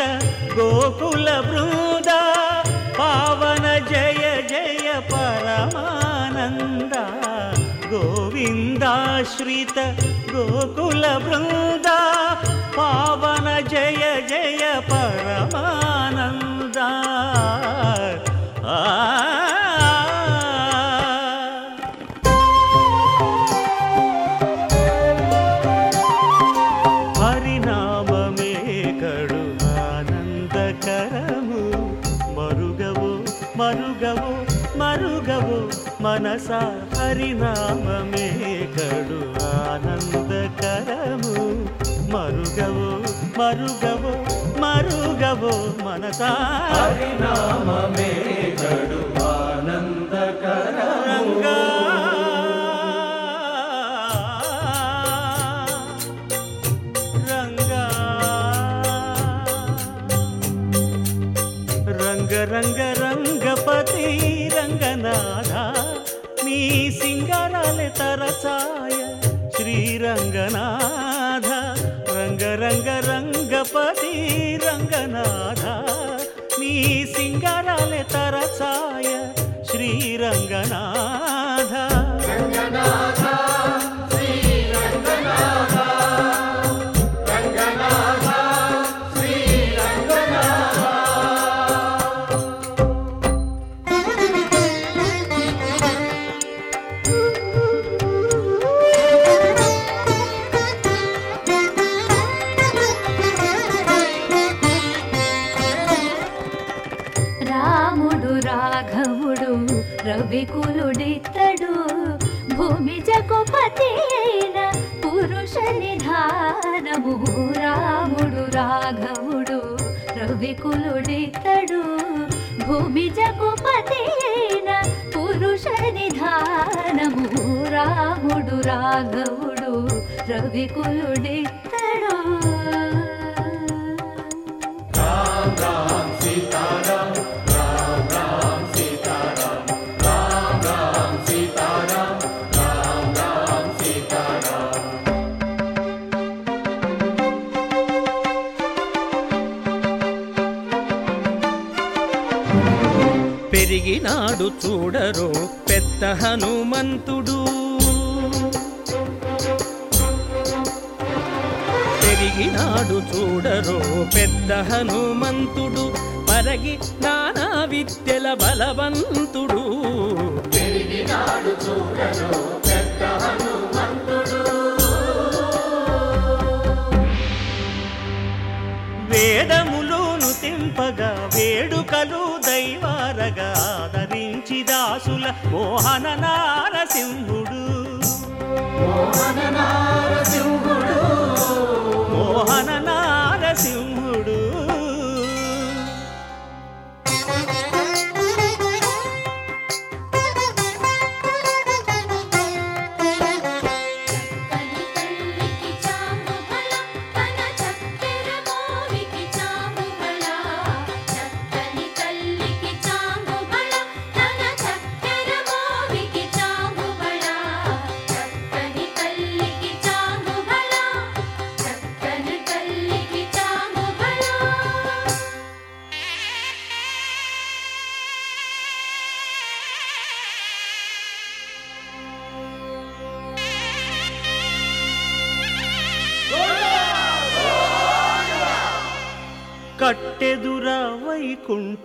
गोकुल वृन्दा पावन जय जय परमानन्दा गोविन्दश्रित गोकुल बृन्द హరినామమే కడు ఆనందకరము. మరుగవు మరుగవు మరుగవు మనసా ఆనందకరము. రంగా. రంగా. రంగ రంగ రంగపతి రంగనాథ. నీ సింగారాలే తరచాయ. శ్రీరంగనాథ రంగ రంగ రంగపతి రంగనాథ. నీ సింగారాలే తరచాయ. శ్రీరంగనాథ రాఘవుడు సీతారాం పెరిగినాడు చూడరు పెద్ద హనుమంతుడు. పెరిగినాడు చూడరో పెద్ద హనుమంతుడు పరగి నానా విద్యల బలవంతుడు. పెరిగినాడు చూడను పెద్ద హనుమంతుడు. వేదములోను తెంపగా వేడుకలు దైవారగా ఆదరించి దాసుల మోహన నారసింహుడు. మోహన నారసింహుడు. మోహన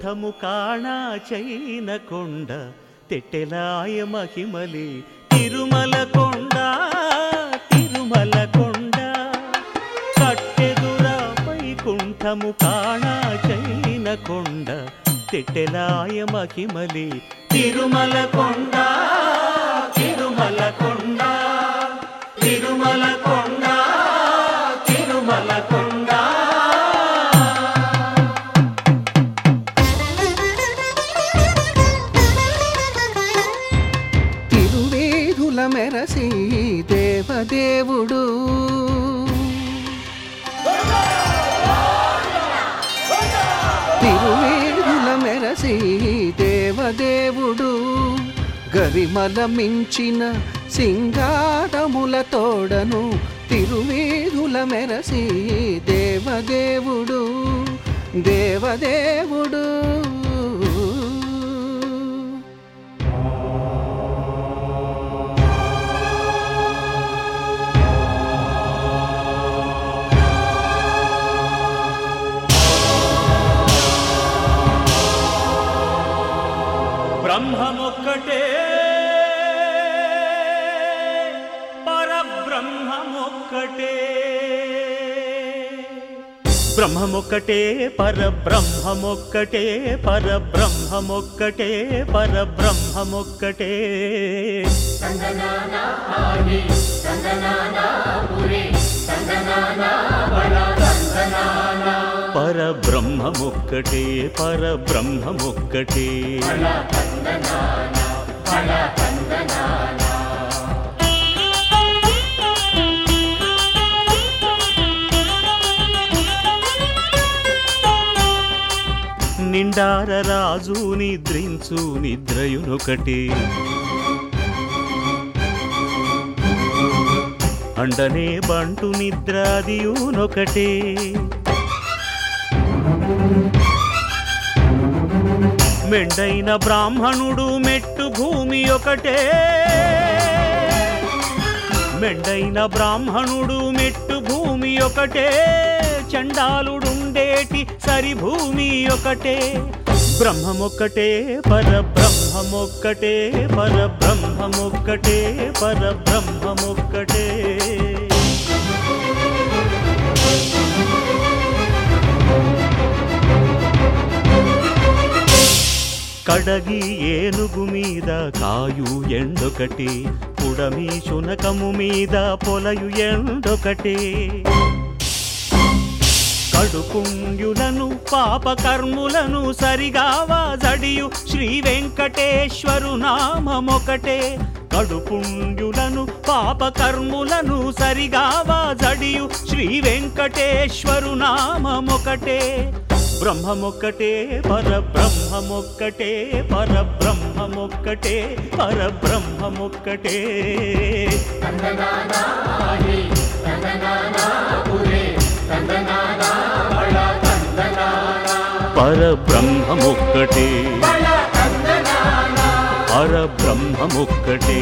వైకుంఠము కాణా చైన కొండ తెట్టెలాయ మహిమలి తిరుమల కొండ తిరుమల కొండ. కట్టెదురాపై కుంఠము కాణా చైన కొండ తెట్టెలాయ మహిమలి తిరుమల కొండ. మలమించిన సింగారముల తోడను తిరువేధుల మెరసి దేవదేవుడు దేవదేవుడు. బ్రహ్మమొక్కటే పరబ్రహ్మమొక్కటే పరబ్రహ్మమొక్కటే పరబ్రహ్మమొక్కటే. పరబ్రహ్మమొక్కటే పరబ్రహ్మమొక్కటే. బళ నిండార రాజు నిద్రించు నిద్రయునొకటే. అండనే బంటు నిద్రాదియునొకటే. మెండైన బ్రాహ్మణుడు మెట్టు భూమి ఒకటే. మెండైన బ్రాహ్మణుడు మెట్టు భూమి ఒకటే. చండాలుడు సరి భూమి ఒకటే? బ్రహ్మమొక్కటే పరబ్రహ్మమొక్కటే పరబ్రహ్మమొక్కటే పరబ్రహ్మమొక్కటే. కడగి ఏనుగు మీద కాయు ఎండొకటి పుడమి శునకము మీద పొలయు ఎండొకటి. కడుపుండ్యులను పాపకర్ములను సరిగావా జడియు. శ్రీ వెంకటేశ్వరు నామమొకటే. కడుపుణ్యులను పాపకర్ములను సరిగావా జడియు. శ్రీ వెంకటేశ్వరు నామమొకటే. బ్రహ్మమొక్కటే పరబ్రహ్మమొక్కటే పరబ్రహ్మమొక్కటే పరబ్రహ్మమొక్కటే. పరబ్రహ్మముక్కటే. పరబ్రహ్మముక్కటే.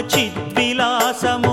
चिद्विलासम्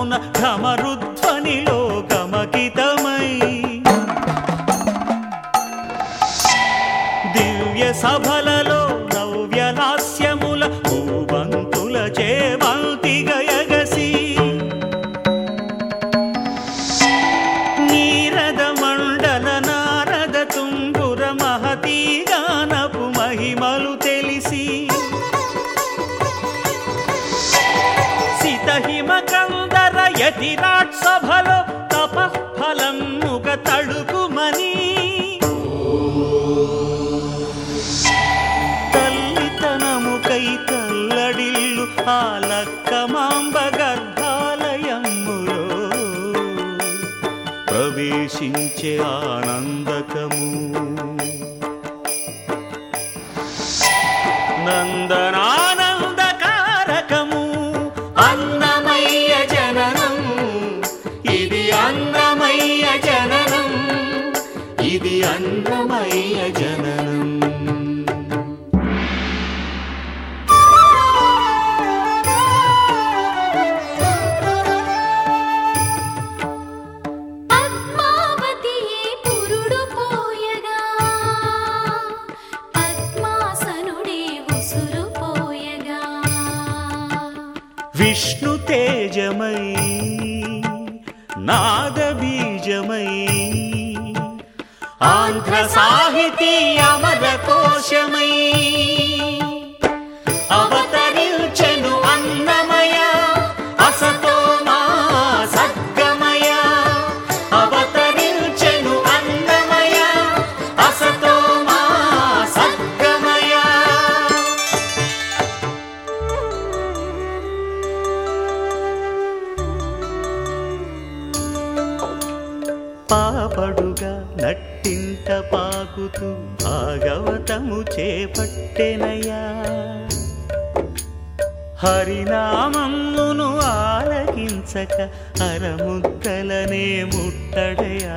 ఆలకించక అరముద్దలనే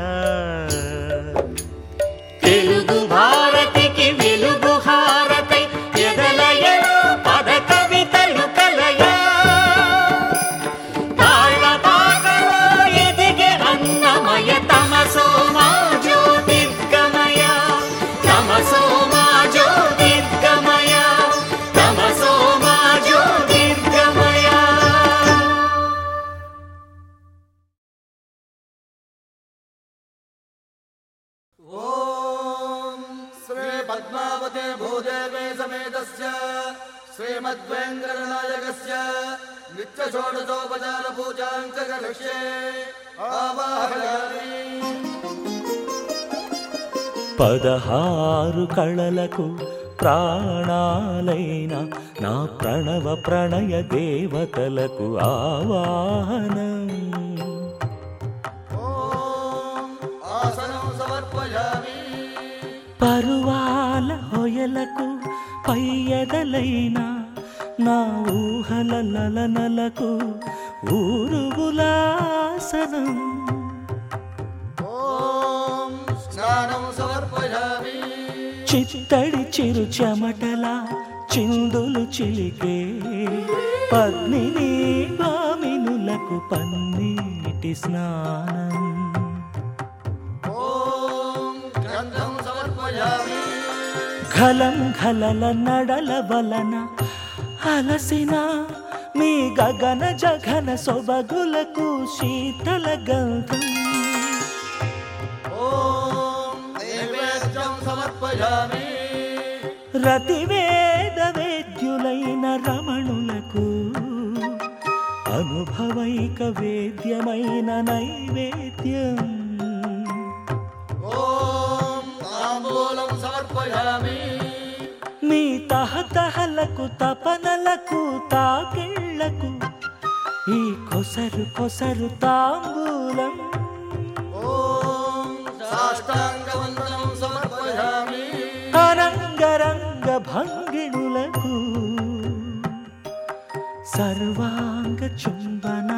కళలకు ప్రాణాలైన నా ప్రణవ ప్రణయ దేవతలకు ఆవాహన. పరువాల హొయలకు పయ్యదలైన నా ఊహల నలనలకు ఊరుగులాసనం స్నానం చిత్తడి చిరు చెమటల చిందులు చిలికే పద్మిని పామినులకు పన్నీటి స్నానం. ఘలం ఘలల నడల వలన అలసిన మీ గగన జఘన సొబగులకు శీతల గంధం రతివేదవేద్యులైన రతివేద వేద్యులైన రమణులకు అనుభవైక వేద్యమైన నైవేద్యం. మీ తహతహలకు తపనలకు తాకిళ్ళకు ఈ కొసరు కొసరు తాంబూలం. ఓ సాష్టాంగ వందనం అనంగరంగ భంగిణులకు సర్వాంగ చుంబనాల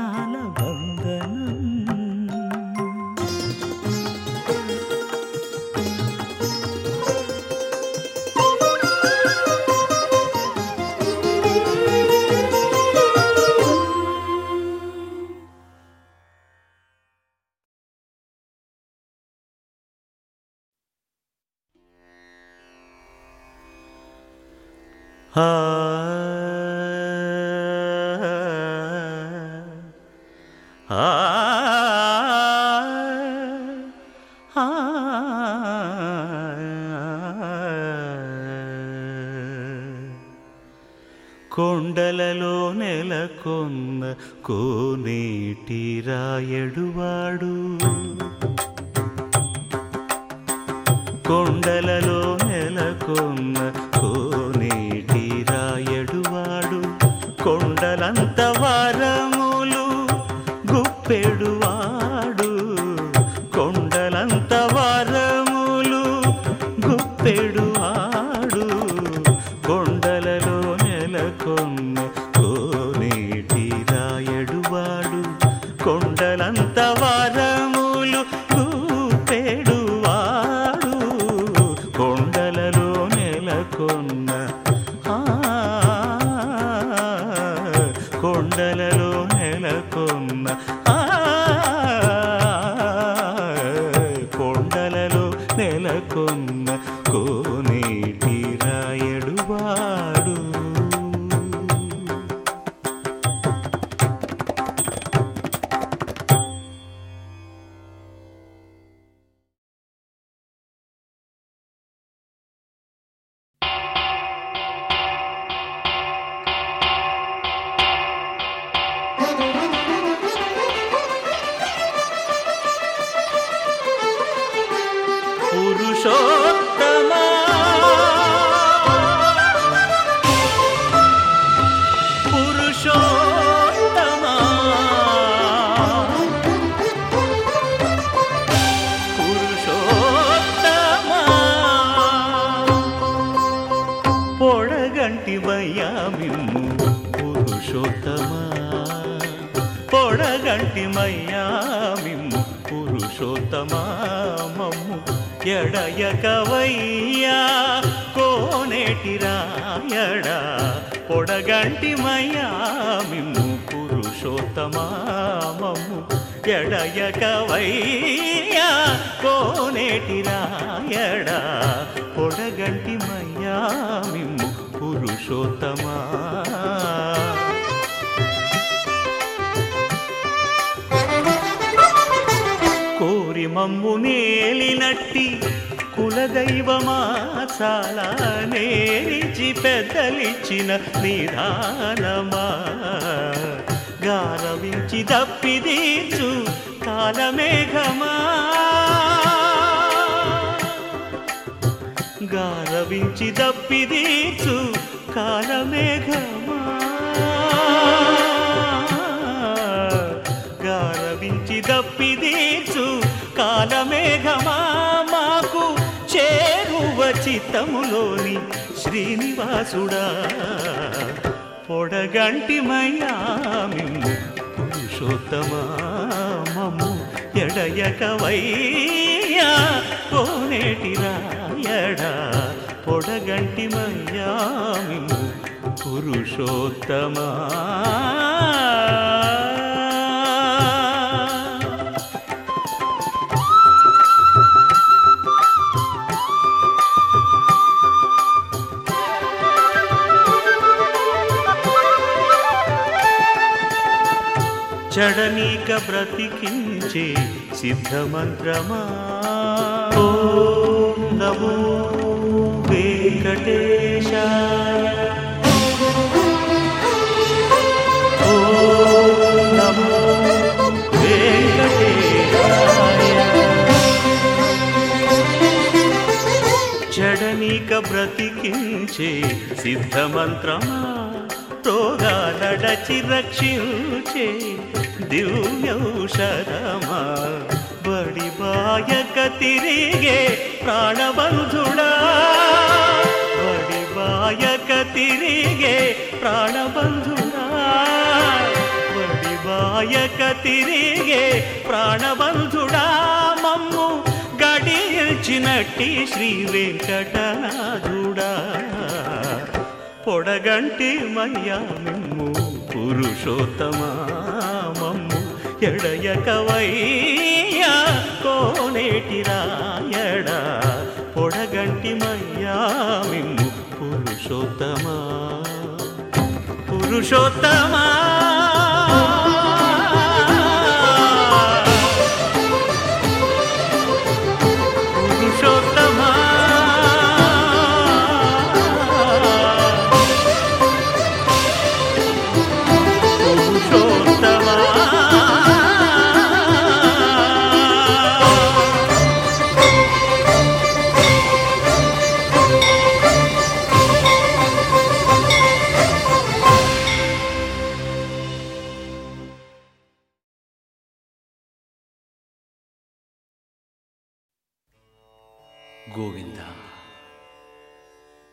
పురుషోత్తమా. పురుషోత్తమా. పురుషోత్తమా. పొడగంటి మయ్యామిమ్ము పురుషోత్తమా. పొడగంటి మయ్యామిమ్ము పురుషోత్తమా. ఎడయకవయ్యా కోనేటి రాయడా పొడగంటి మయ్యామిమ్ము పురుషోత్తమా మమ్ము ఎడయకవయ్యా కోనేటి రాయడా పొడగంటి మయ్యామిమ్ము పురుషోత్తమా. మమ్ము నేలినట్టి కులదైవమా చాలా నేరిచి పెద్దలిచ్చిన నిధానమా. గారవించి దప్పిదీచు కాలమేఘమా. గారవించి దప్పిదీచు కాలమేఘమా. గారవించి దప్పిదీచు కాలమేఘమా మాకు చేరువ చిత్తములోని శ్రీనివాసుడా. పొడగంటి మయామిము పురుషోత్తమా మమ్ము ఎడయకవయ్యా. కోనేటి రాయడా పొడగంటి మయామిము పురుషోత్తమా. చడనీక బ్రతికించే సిద్ధమంత్రమా? నమో వెంకటేశాయ. ఓం నమో వెంకటేశాయ. జడనీక బ్రతికించే సిద్ధమంత్రమా? రోగాలడచి రక్షించే దివ్యౌషధమా బడి బాయక తిరిగే ప్రాణబంధుడా బడి బాయక తిరిగే ప్రాణబంధుడా బడి బాయక తిరిగే ప్రాణబంధుడా మమ్ము గడిచినట్టి శ్రీ వెంకటనాథుడా పొడగంటి మయ్యా మిమ్ము పురుషోత్తమా మమ్ము ఎడయకవయ్యా కోనేటి రాయడా పొడగంటి మయ్యా మిమ్ము పురుషోత్తమా. పురుషోత్తమా పురుషోత్తమా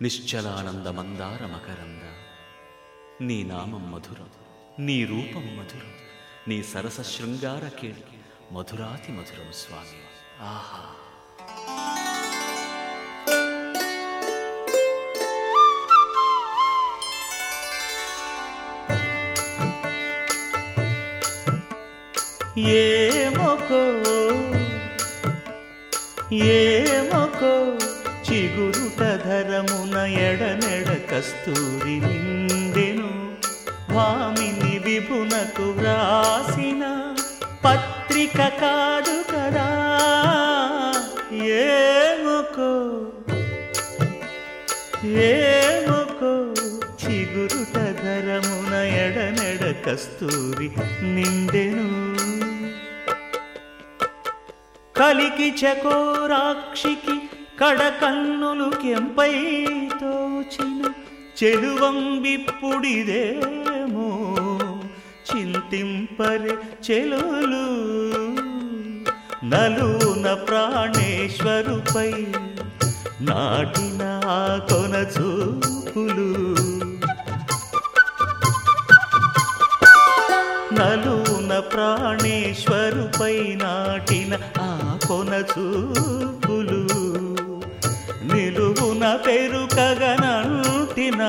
నిశ్చలానంద మందార మకరంద నీ నామం మధురం నీ రూపం మధురం నీ సరస శృంగార కేళి మధురాతి మధురం స్వామి. ఆహా. ఏమొకో ఏమొక కస్తూరి నిండెను భామిని విభునకు వ్రాసిన పత్రిక కాదు కదా. ఏముకో ఏముకో చిగురుట ధరమున ఎడనెడ కస్తూరి నిండెను. కలికి చకోరాక్షికి కడకన్నులు కెంపై తోచిన చెలువంబిప్పుడిదేమో చింతింపరే చెలులు. నలున ప్రాణేశ్వరుపై నాటిన కొన చూపులు నలున ప్రాణేశ్వరుపై నాటిన ఆ కొన చూపులు నిలువున పెరుకగనంటిన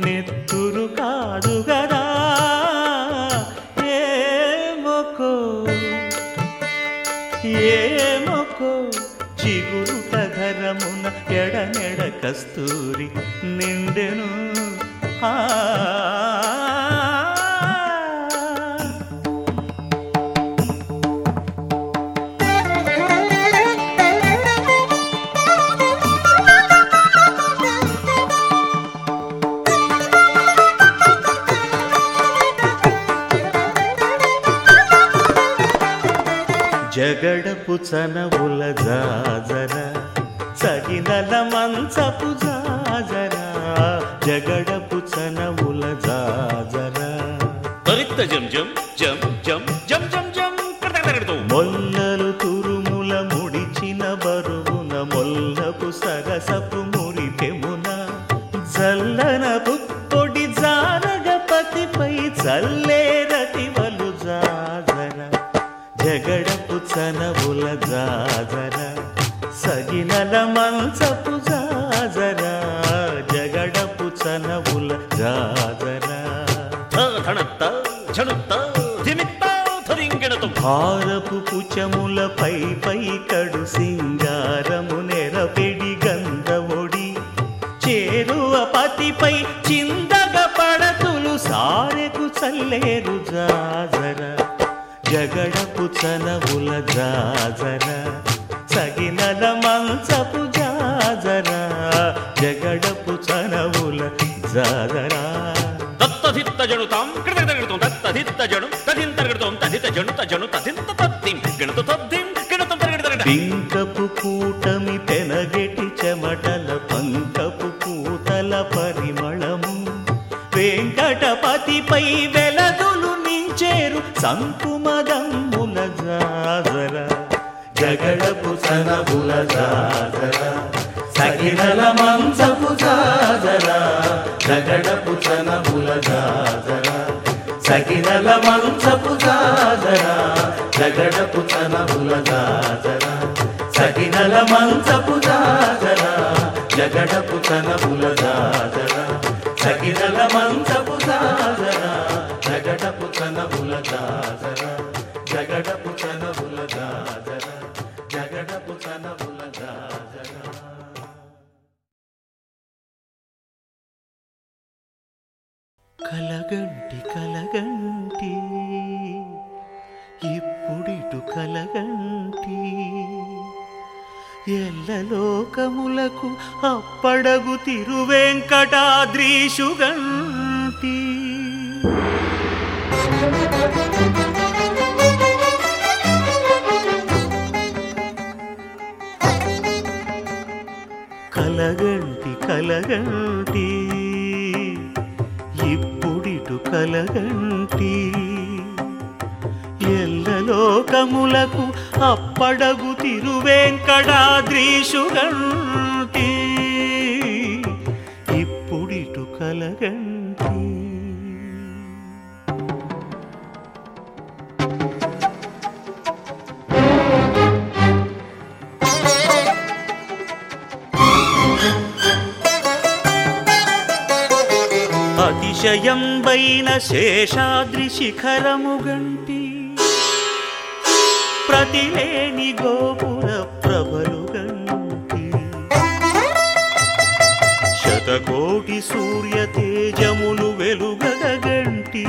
నెత్తురు కాదు గదా. ఏమొకో ఏమొకో చిగురు ధరమున ఎడనెడ కస్తూరి నిండెను. ఆ గడపు చనవుల జాజర సగినల మంచపు జాజర జగడపు చనవుల జాజర. తరిత్త జం ధణత్త ఝణుత్త ధిమిత్త థరింగిణతం. భారపు పుచములపై పై కడు సింగారము నెరపెడి గంధవొడి చేరువ పతిపై చిందగ పడతులు సారెకు చల్లేరు జాజర. జగడపు చనవుల జాజర. సగినల మంచపు జాజర. జగడపు చనవుల జాజర. జను తత్తధిత్త జణుతాం తదిత జను తదింత తధింతరగడతం. తదిత జను తజను తదింత తద్దిం. గణత తద్దిం. గణతం తరగడతరగడ. పింకపు కూటమి పెనగెటి చెమటల పంకపు పూతల పరిమళము వెంకటపతిపై వెలదులు నించేరు సంకుమదమ్ముల జాజర జగడపు సనబుల జాజర సగినల మంచపు జాజర జగడపు సనబుల జాజర సగినల మంచపు జాజర జగడపు సనబుల జాజర సగినల మంచపు జాజర జగడపు సనబుల జాజర సగినల మంచపు జాజర జగడపు సనబుల జాజర జగడపు సనబుల జాజరా కలగంటి కలగంటి. ఇప్పుడిటు కలగంటి. ఎల్లలోకములకు అప్పడగు తిరువెంకటాద్రీషుగంటి. కలగంటి కలగంటి. ఇప్పుడిటు కలగంటి. ఎల్లలోకములకు అప్పడగు తిరువెంకటాద్రీషుగంటి ఇప్పుడిటు కలగంటి. అతిశయంబైన శేషాద్రి శిఖరము గంటి ప్రతిలేని గోపుర ప్రభలు గంటి. శతకోటి సూర్య తేజములు వెలుగగంటి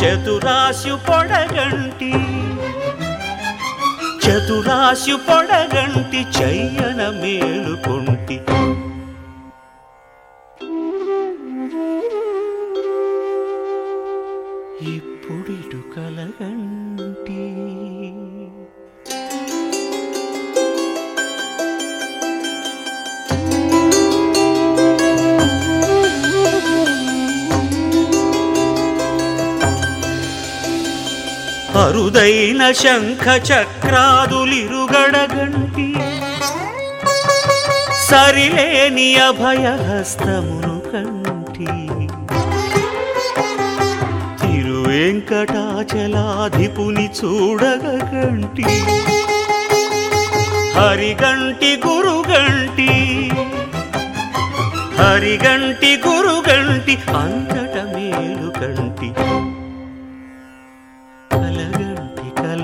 చతురాశు పొడగంటి చతురాశు పొడగంటి చయ్యన మేలుకొంటి. శంఖ చక్రాదులిరుగడగంటి సరిలేని అభయహస్తమును కంటి తిరువెంకటాచలాధిపుని చూడగంటి హరిగంటి గురుగంటి హరిగంటి గురుగంటి అంత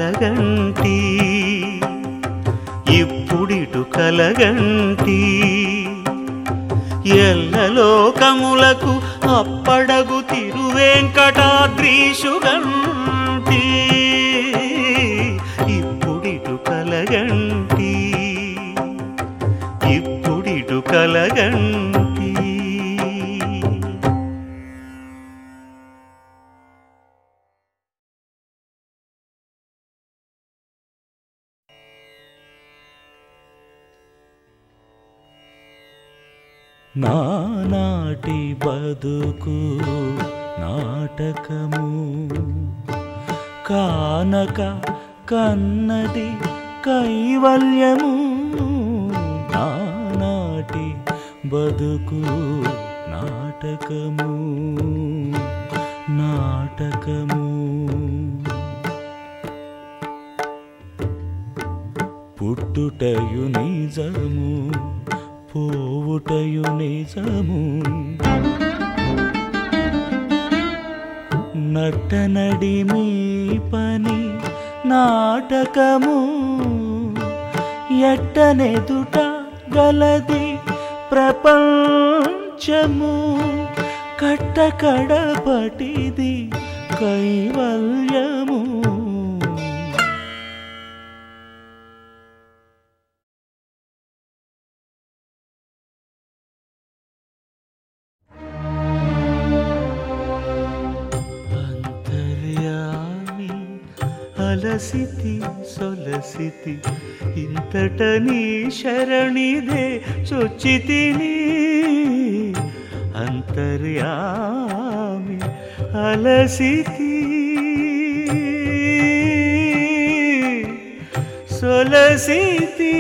కలగంటి. ఇప్పుడిటు కలగంటి ఎల్లలోకములకు అప్పడగు తిరువెంకటాద్రీషుగంటి. ఇప్పుడిటు కలగంటి ఇప్పుడిటు కలగంటి నానాటి బతుకు నాటకము. కానక కన్నది కైవల్యము. నానాటి బతుకు నాటకము. నాటకము. పుట్టుటయు నిజము. పోవుటయు నిజము. నటనడి మీ పని నాటకము. ఎట్టనెదుట గలది ప్రపంచము. కట్టకడపటిది కైవల్యం అలసితి సొలసితి ఇంతట నీ శరణిదే చొచ్చితిని అంతర్యామి అలసితి సొలసితి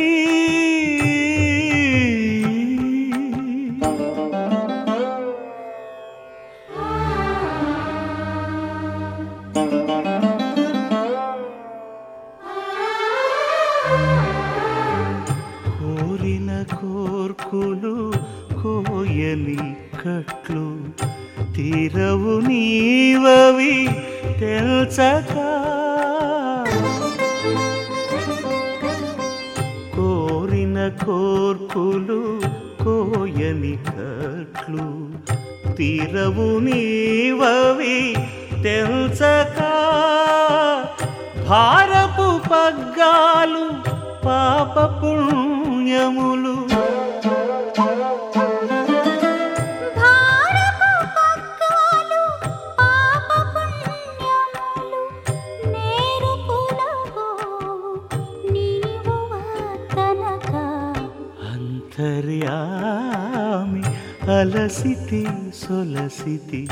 అంతర్యామి అలసితి సొలసితి.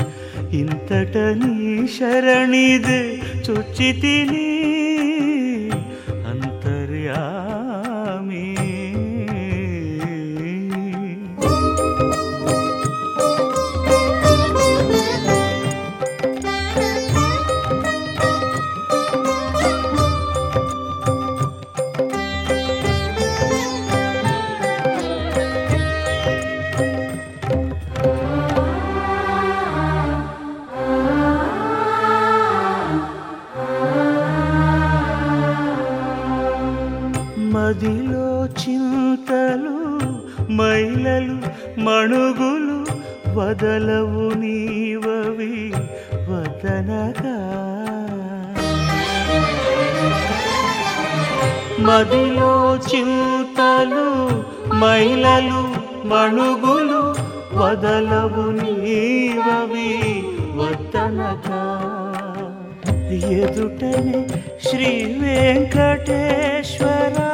ఇంతట నీ శరణిదే చుచ్చితి నీ వద్దనగా ఎదుటనే శ్రీ వెంకటేశ్వరా.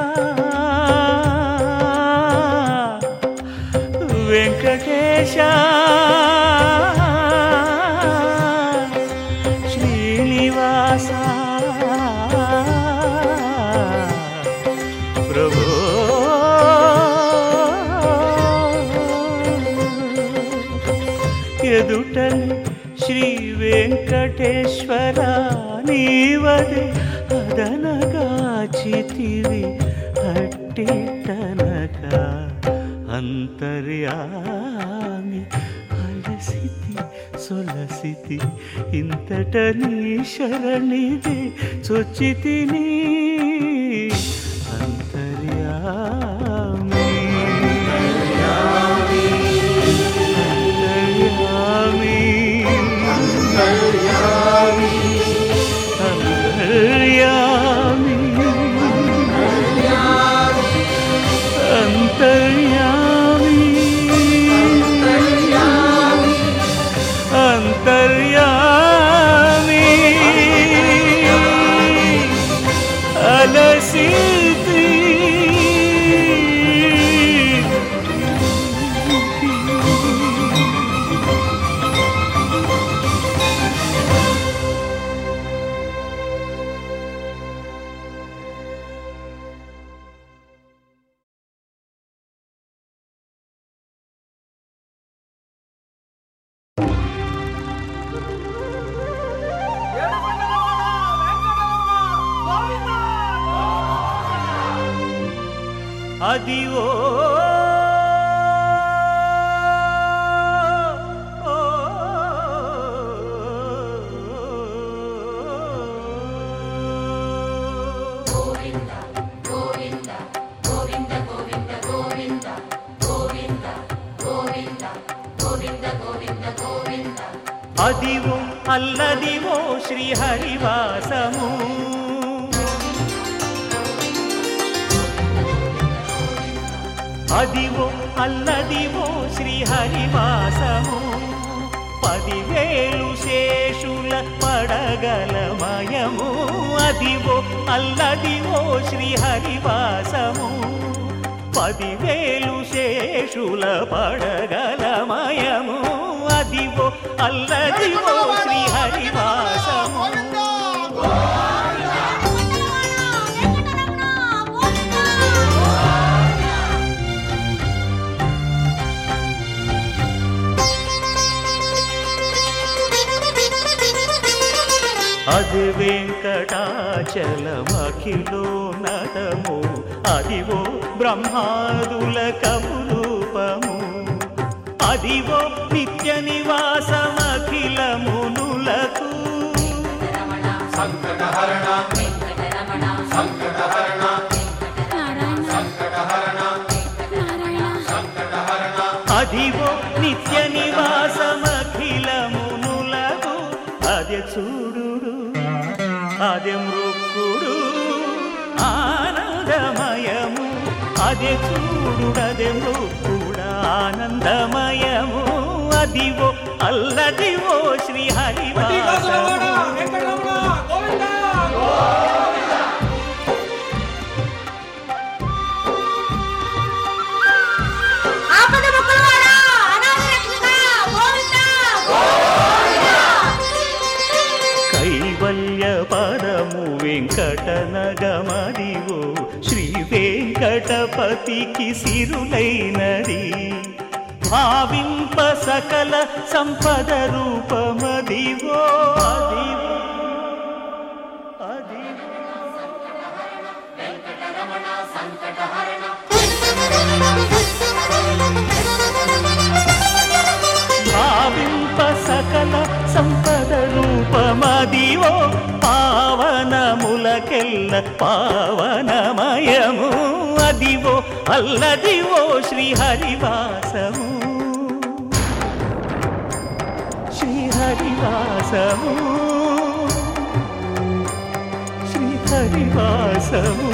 వెంకటేశ్వర నీవదే అదనగాచితివి అట్టిటనక అంతర్యామి అలసితి సొలసితి ఇంతట నీ శరణిది చొచ్చితిని అంతర్యామి వల్లది ఓ శ్రీహరివాసము. అదివో అల్లదివో శ్రీహరివాసము. పదివేలు శేషుల పడగలమయము అదివో అల్లదివో శ్రీహరివాసము. పదివేలు శేషుల పడగలమయము అదివో అల్లదివో శ్రీ హరివాసము అది వెంకటాచలమఖిలో నటము. అదివో బ్రహ్మాదుల కపురూపము అదివో నిత్య నివాసమఖిలమునులకు. అదివో నిత్య నివాసమఖిలమునులకు. అదే చూడు అదే మృక్కుడు ఆనందమయము. అదే చూడుడదే మృక్కుడు ఆనందమయము. అదివో అల్లదివో శ్రీ హరివాసము. వెంకటనగమదివో శ్రీ వెంకటపతికి సిరులైనది. భావింప సకల సంపద రూపమదివో. అదివో అదివో భావింప సకల సంపద రూపమదివో. పావనములకెల్ల పావనమయము. అల్లదివో అల్లదివో శ్రీహరివాసము. శ్రీహరివాసము. శ్రీహరివాసము.